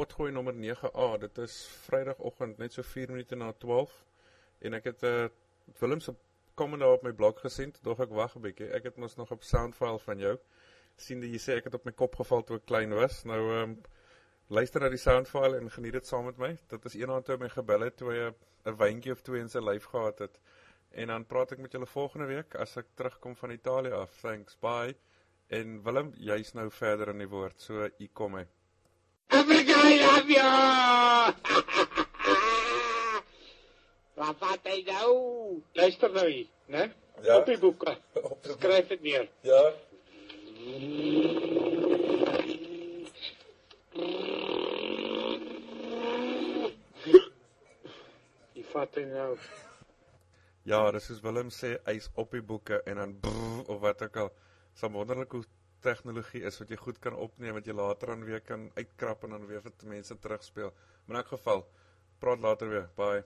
potgooi nommer 9A. Dit is Vrydagoggend net so 4 minute na 12 en ek het 'n uh, Willem se komende op my blog gesien, dog ek wag 'n bietjie. Ek het mos nog op soundfile van jou sien dat jy sê ek het op my kop geval toe ek klein was. Nou ehm um, luister na die soundfile en geniet dit saam met my. Dit is eendag toe my gebel het toe hy 'n wyntjie of twee in sy lyf gehad het. En dan praat ek met julle volgende week as ek terugkom van Italië af. Thanks. Bye. En Willem, jy's nou verder in die woord. So u kom hy. Wat vat hy nou? Luister nou hier, né? Ja. Op die boeke. Skryf dit neer. Ja. Die vat hy nou. Ja, dis soos Willem sê, hy's op die boeke en dan brrr, of wat ook al. So wonderlik hoe tegnologie is wat jy goed kan opneem wat jy later aan weer kan uitkrap en dan weer vir mense terugspeel. Maar in elk geval, praat later weer. Bye.